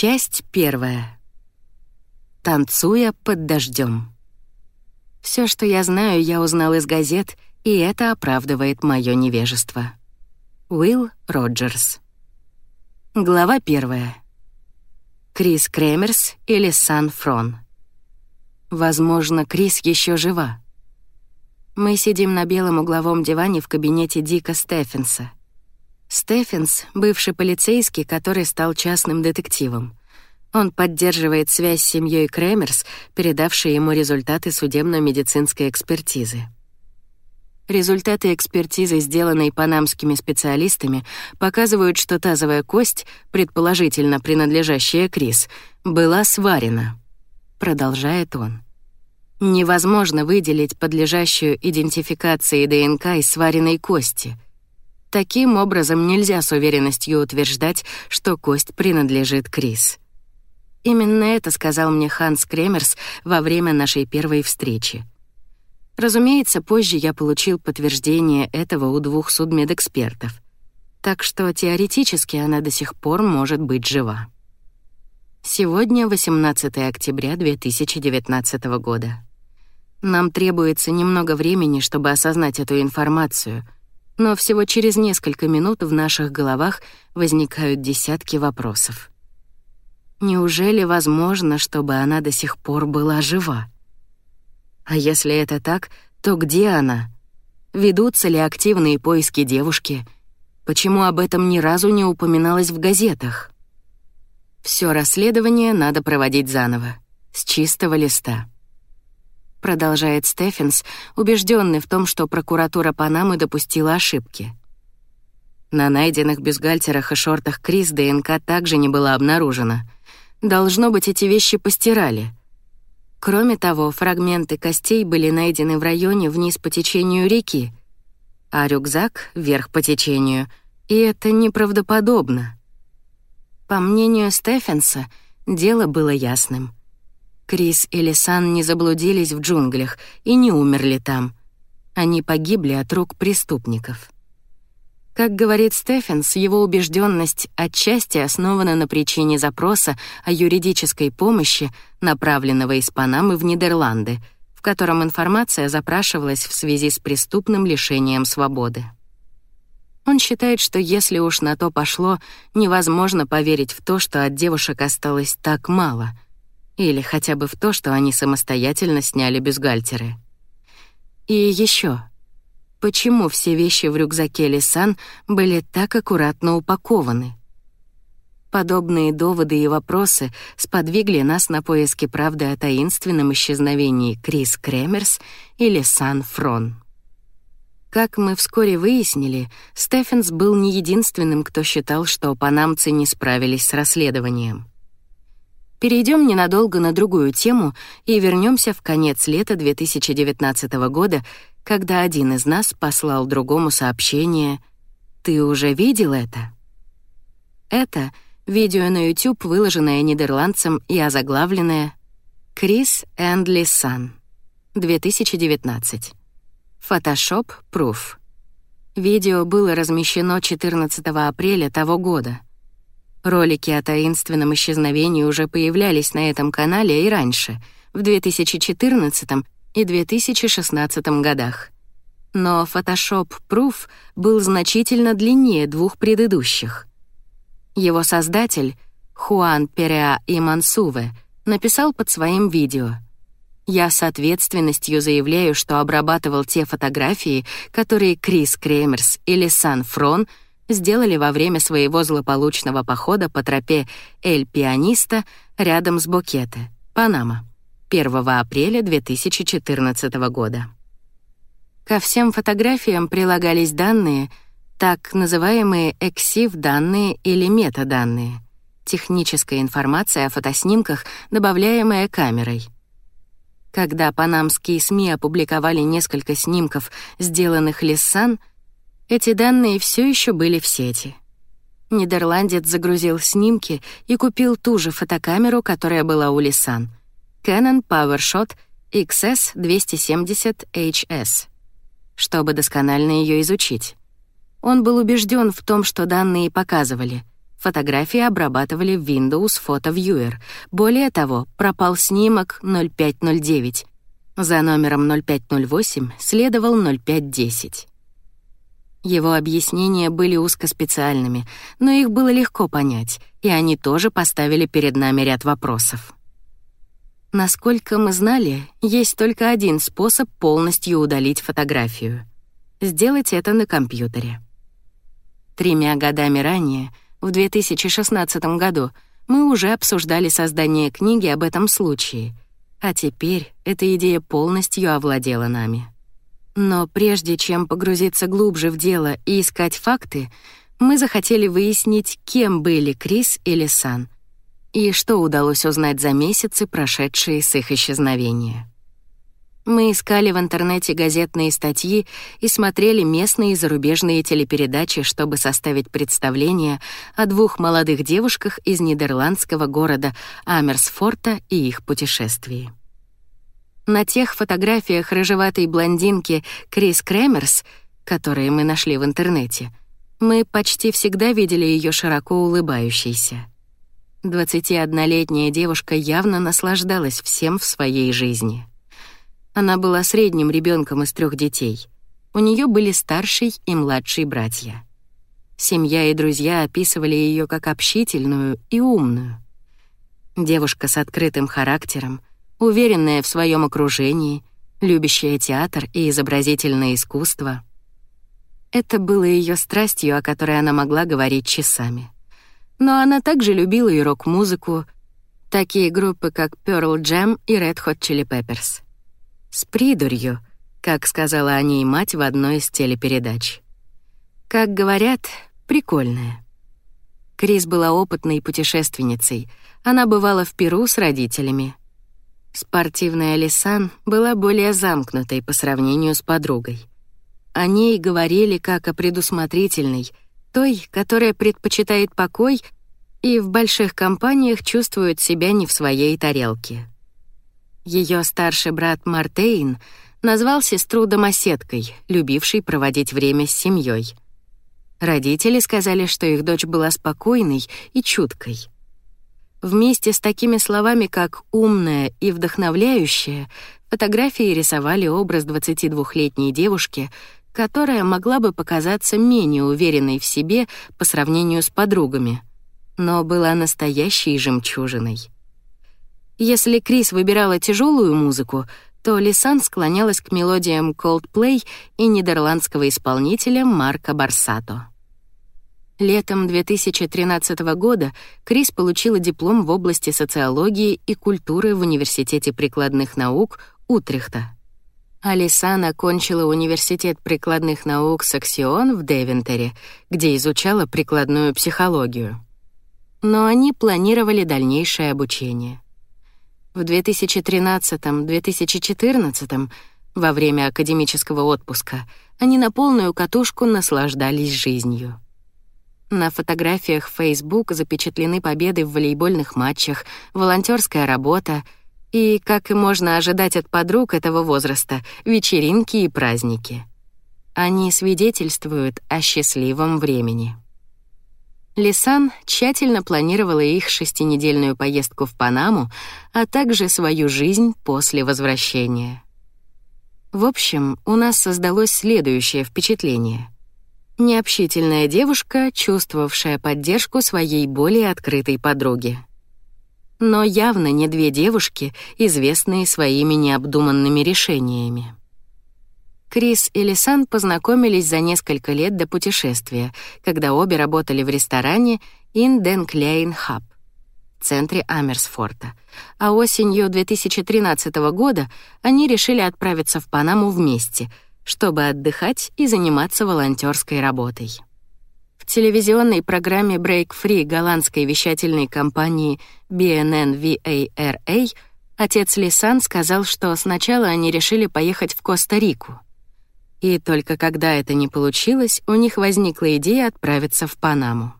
Часть первая. Танцуя под дождем. Все, что я знаю, я узнал из газет, и это оправдывает мое невежество. Уилл Роджерс. Глава первая. Крис Кремерс или Сан Фрон. Возможно, Крис еще жива. Мы сидим на белом угловом диване в кабинете Дика Стефенса. Стефенс — бывший полицейский, который стал частным детективом. Он поддерживает связь с семьей Кремерс, передавшей ему результаты судебно-медицинской экспертизы. Результаты экспертизы, сделанной панамскими специалистами, показывают, что тазовая кость, предположительно принадлежащая Крис, была сварена. Продолжает он. Невозможно выделить подлежащую идентификации ДНК из сваренной кости. Таким образом, нельзя с уверенностью утверждать, что кость принадлежит Крис. Именно это сказал мне Ханс Кремерс во время нашей первой встречи. Разумеется, позже я получил подтверждение этого у двух судмедэкспертов. Так что теоретически она до сих пор может быть жива. Сегодня 18 октября 2019 года. Нам требуется немного времени, чтобы осознать эту информацию, но всего через несколько минут в наших головах возникают десятки вопросов. Неужели возможно, чтобы она до сих пор была жива? А если это так, то где она? Ведутся ли активные поиски девушки? Почему об этом ни разу не упоминалось в газетах? Все расследование надо проводить заново, с чистого листа. Продолжает Стефенс, убежденный в том, что прокуратура Панамы допустила ошибки. На найденных бюстгальтерах и шортах Крис ДНК также не была обнаружена. Должно быть, эти вещи постирали — Кроме того, фрагменты костей были найдены в районе вниз по течению реки, а рюкзак — вверх по течению, и это неправдоподобно. По мнению Стефенса, дело было ясным. Крис и Лисан не заблудились в джунглях и не умерли там. Они погибли от рук преступников. Как говорит Стефенс, его убежденность отчасти основана на причине запроса о юридической помощи, направленного из Панамы в Нидерланды, в котором информация запрашивалась в связи с преступным лишением свободы. Он считает, что если уж на то пошло, невозможно поверить в то, что от девушек осталось так мало, или хотя бы в то, что они самостоятельно сняли бюстгальтеры. И еще почему все вещи в рюкзаке Лисан были так аккуратно упакованы. Подобные доводы и вопросы сподвигли нас на поиски правды о таинственном исчезновении Крис Кремерс и Лисан Фрон. Как мы вскоре выяснили, Стефенс был не единственным, кто считал, что панамцы не справились с расследованием. Перейдем ненадолго на другую тему и вернемся в конец лета 2019 года, когда один из нас послал другому сообщение «Ты уже видел это?» Это видео на YouTube, выложенное нидерландцем и озаглавленное «Крис Эндли Сан», 2019. Photoshop Proof. Видео было размещено 14 апреля того года. Ролики о таинственном исчезновении уже появлялись на этом канале и раньше, в 2014 и 2016 годах. Но Photoshop Proof был значительно длиннее двух предыдущих. Его создатель, Хуан Переа и Мансуве, написал под своим видео «Я с ответственностью заявляю, что обрабатывал те фотографии, которые Крис Кремерс или Сан Фрон сделали во время своего злополучного похода по тропе Эль-Пианиста рядом с Букете, Панама». 1 апреля 2014 года. Ко всем фотографиям прилагались данные, так называемые EXIF-данные или метаданные, техническая информация о фотоснимках, добавляемая камерой. Когда панамские СМИ опубликовали несколько снимков, сделанных Лиссан, эти данные все еще были в сети. Нидерландец загрузил снимки и купил ту же фотокамеру, которая была у Лисан — Canon PowerShot XS270HS, чтобы досконально ее изучить. Он был убежден в том, что данные показывали. Фотографии обрабатывали в Windows Photo Viewer. Более того, пропал снимок 0509. За номером 0508 следовал 0510. Его объяснения были узкоспециальными, но их было легко понять, и они тоже поставили перед нами ряд вопросов. Насколько мы знали, есть только один способ полностью удалить фотографию. Сделать это на компьютере. Тремя годами ранее, в 2016 году, мы уже обсуждали создание книги об этом случае, а теперь эта идея полностью овладела нами. Но прежде чем погрузиться глубже в дело и искать факты, мы захотели выяснить, кем были Крис и Лисан — и что удалось узнать за месяцы, прошедшие с их исчезновения. Мы искали в интернете газетные статьи и смотрели местные и зарубежные телепередачи, чтобы составить представление о двух молодых девушках из нидерландского города Амерсфорта и их путешествии. На тех фотографиях рыжеватой блондинки Крис Кремерс, которые мы нашли в интернете, мы почти всегда видели ее широко улыбающейся. 21-летняя девушка явно наслаждалась всем в своей жизни. Она была средним ребенком из трех детей. У нее были старший и младший братья. Семья и друзья описывали ее как общительную и умную. Девушка с открытым характером, уверенная в своем окружении, любящая театр и изобразительное искусство. Это было ее страстью, о которой она могла говорить часами но она также любила и рок-музыку, такие группы, как Pearl Jam и Red Hot Chili Peppers. С придурью, как сказала о ней мать в одной из телепередач. Как говорят, прикольная. Крис была опытной путешественницей. Она бывала в Перу с родителями. Спортивная Лисан была более замкнутой по сравнению с подругой. О ней говорили как о предусмотрительной — той, которая предпочитает покой и в больших компаниях чувствует себя не в своей тарелке. Ее старший брат Мартейн назвал сестру домоседкой, любившей проводить время с семьей. Родители сказали, что их дочь была спокойной и чуткой. Вместе с такими словами, как «умная» и «вдохновляющая», фотографии рисовали образ 22-летней девушки — которая могла бы показаться менее уверенной в себе по сравнению с подругами, но была настоящей жемчужиной. Если Крис выбирала тяжелую музыку, то Лисан склонялась к мелодиям Coldplay и нидерландского исполнителя Марка Барсато. Летом 2013 года Крис получила диплом в области социологии и культуры в Университете прикладных наук Утрехта. Алисан окончила университет прикладных наук Саксион в Девентере, где изучала прикладную психологию. Но они планировали дальнейшее обучение. В 2013-2014, во время академического отпуска, они на полную катушку наслаждались жизнью. На фотографиях в Facebook запечатлены победы в волейбольных матчах, волонтерская работа — и, как и можно ожидать от подруг этого возраста, вечеринки и праздники. Они свидетельствуют о счастливом времени. Лисан тщательно планировала их шестинедельную поездку в Панаму, а также свою жизнь после возвращения. В общем, у нас создалось следующее впечатление. Необщительная девушка, чувствовавшая поддержку своей более открытой подруги но явно не две девушки, известные своими необдуманными решениями. Крис и Лисан познакомились за несколько лет до путешествия, когда обе работали в ресторане In Den Klein Hub в центре Амерсфорта. А осенью 2013 года они решили отправиться в Панаму вместе, чтобы отдыхать и заниматься волонтерской работой телевизионной программе Break Free голландской вещательной компании BNN-VARA отец Лисан сказал, что сначала они решили поехать в Коста-Рику. И только когда это не получилось, у них возникла идея отправиться в Панаму.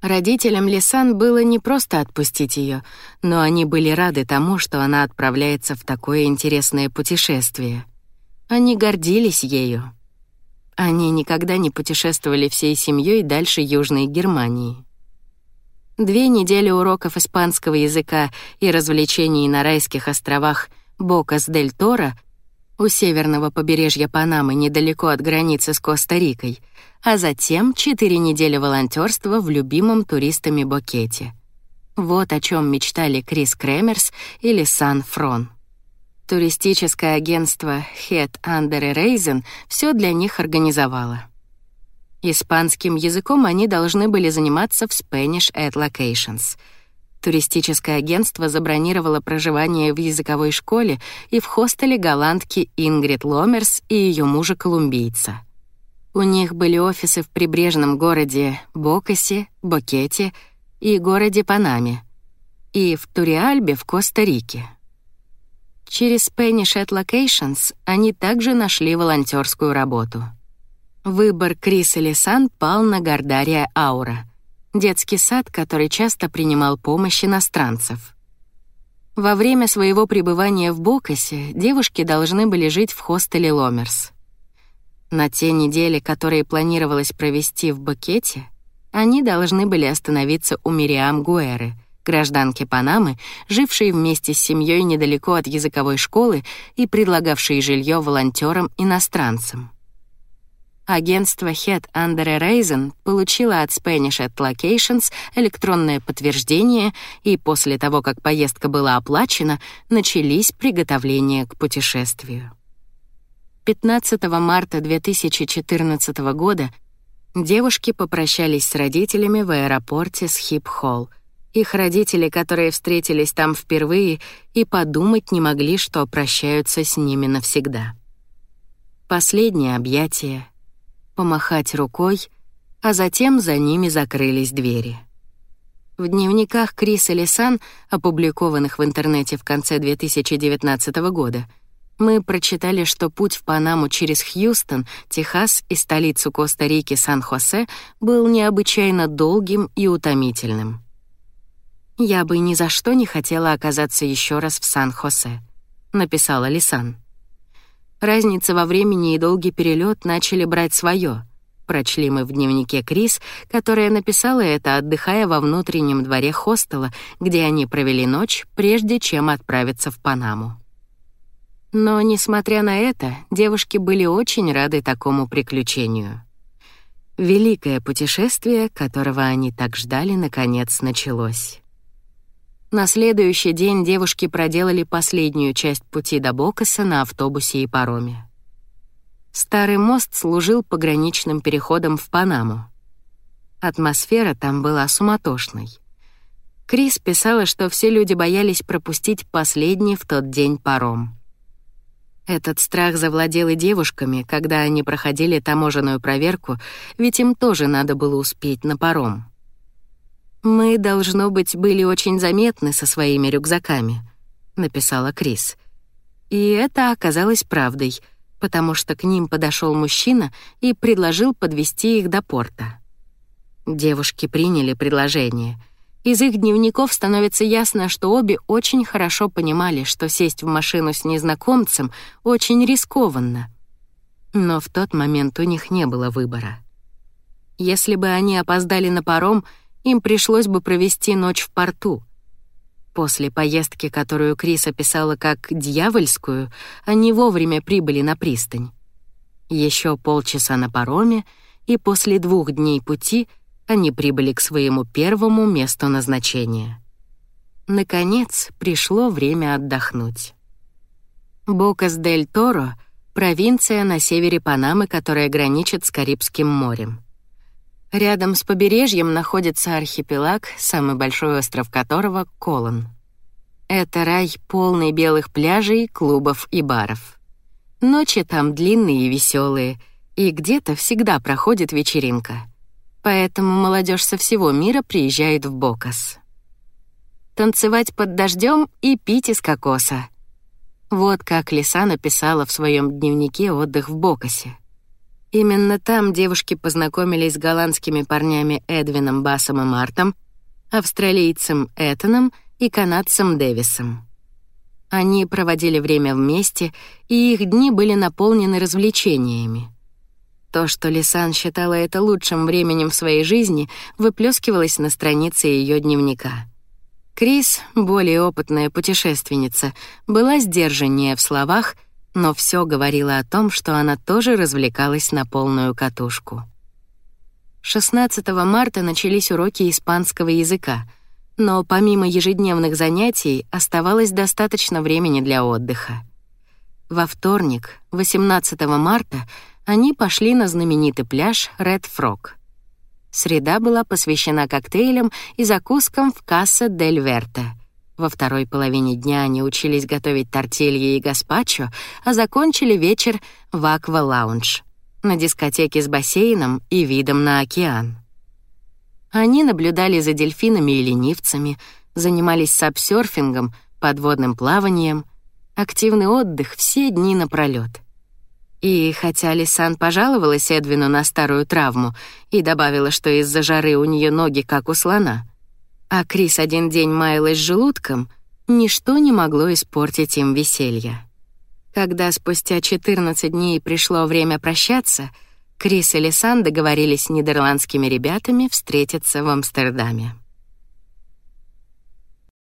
Родителям Лисан было не просто отпустить ее, но они были рады тому, что она отправляется в такое интересное путешествие. Они гордились ею. Они никогда не путешествовали всей семьей дальше Южной Германии. Две недели уроков испанского языка и развлечений на райских островах Бокас-дель-Торо у северного побережья Панамы недалеко от границы с Коста-Рикой, а затем четыре недели волонтерства в любимом туристами Бокете. Вот о чем мечтали Крис Кремерс или Сан Фрон. Туристическое агентство Head Under Raisin все для них организовало. Испанским языком они должны были заниматься в Spanish at Locations. Туристическое агентство забронировало проживание в языковой школе и в хостеле голландки Ингрид Ломерс и ее мужа-колумбийца. У них были офисы в прибрежном городе Бокасе, Бокете и городе Панаме, и в Туриальбе в Коста-Рике. Через Spanish at Locations они также нашли волонтерскую работу — Выбор Крис и Лисан пал на Гардария Аура, детский сад, который часто принимал помощь иностранцев. Во время своего пребывания в Бокасе девушки должны были жить в хостеле Ломерс. На те недели, которые планировалось провести в Бокете, они должны были остановиться у Мириам Гуэры, гражданки Панамы, жившей вместе с семьей недалеко от языковой школы и предлагавшей жилье волонтерам-иностранцам. Агентство Head Under Raisin получило от Spanish at Locations электронное подтверждение, и после того, как поездка была оплачена, начались приготовления к путешествию. 15 марта 2014 года девушки попрощались с родителями в аэропорте Схип-Холл. Их родители, которые встретились там впервые, и подумать не могли, что прощаются с ними навсегда. Последнее объятие — помахать рукой, а затем за ними закрылись двери. В дневниках Криса Лисан, опубликованных в интернете в конце 2019 года, мы прочитали, что путь в Панаму через Хьюстон, Техас и столицу Коста-Рики Сан-Хосе был необычайно долгим и утомительным. «Я бы ни за что не хотела оказаться еще раз в Сан-Хосе», — написала Лисан. Разница во времени и долгий перелет начали брать свое. Прочли мы в дневнике Крис, которая написала это, отдыхая во внутреннем дворе хостела, где они провели ночь, прежде чем отправиться в Панаму. Но, несмотря на это, девушки были очень рады такому приключению. Великое путешествие, которого они так ждали, наконец началось. На следующий день девушки проделали последнюю часть пути до Бокаса на автобусе и пароме. Старый мост служил пограничным переходом в Панаму. Атмосфера там была суматошной. Крис писала, что все люди боялись пропустить последний в тот день паром. Этот страх завладел и девушками, когда они проходили таможенную проверку, ведь им тоже надо было успеть на паром. «Мы, должно быть, были очень заметны со своими рюкзаками», — написала Крис. И это оказалось правдой, потому что к ним подошел мужчина и предложил подвести их до порта. Девушки приняли предложение. Из их дневников становится ясно, что обе очень хорошо понимали, что сесть в машину с незнакомцем очень рискованно. Но в тот момент у них не было выбора. Если бы они опоздали на паром — им пришлось бы провести ночь в порту. После поездки, которую Крис описала как «дьявольскую», они вовремя прибыли на пристань. Еще полчаса на пароме, и после двух дней пути они прибыли к своему первому месту назначения. Наконец, пришло время отдохнуть. Бокас-дель-Торо — провинция на севере Панамы, которая граничит с Карибским морем. Рядом с побережьем находится архипелаг, самый большой остров которого — Колон. Это рай, полный белых пляжей, клубов и баров. Ночи там длинные и веселые, и где-то всегда проходит вечеринка. Поэтому молодежь со всего мира приезжает в Бокас. Танцевать под дождем и пить из кокоса. Вот как Лиса написала в своем дневнике отдых в Бокасе. Именно там девушки познакомились с голландскими парнями Эдвином Басом и Мартом, австралийцем Этаном и канадцем Дэвисом. Они проводили время вместе, и их дни были наполнены развлечениями. То, что Лисан считала это лучшим временем в своей жизни, выплескивалось на странице ее дневника. Крис, более опытная путешественница, была сдержаннее в словах, но все говорило о том, что она тоже развлекалась на полную катушку. 16 марта начались уроки испанского языка, но помимо ежедневных занятий оставалось достаточно времени для отдыха. Во вторник, 18 марта, они пошли на знаменитый пляж Red Frog. Среда была посвящена коктейлям и закускам в Касса дель Верте. Во второй половине дня они учились готовить тортильи и гаспачо, а закончили вечер в Аква Лаунж на дискотеке с бассейном и видом на океан. Они наблюдали за дельфинами и ленивцами, занимались сапсёрфингом, подводным плаванием, активный отдых все дни напролёт — и хотя Лисан пожаловалась Эдвину на старую травму и добавила, что из-за жары у нее ноги как у слона, а Крис один день маялась желудком, ничто не могло испортить им веселье. Когда спустя 14 дней пришло время прощаться, Крис и Лисан договорились с нидерландскими ребятами встретиться в Амстердаме.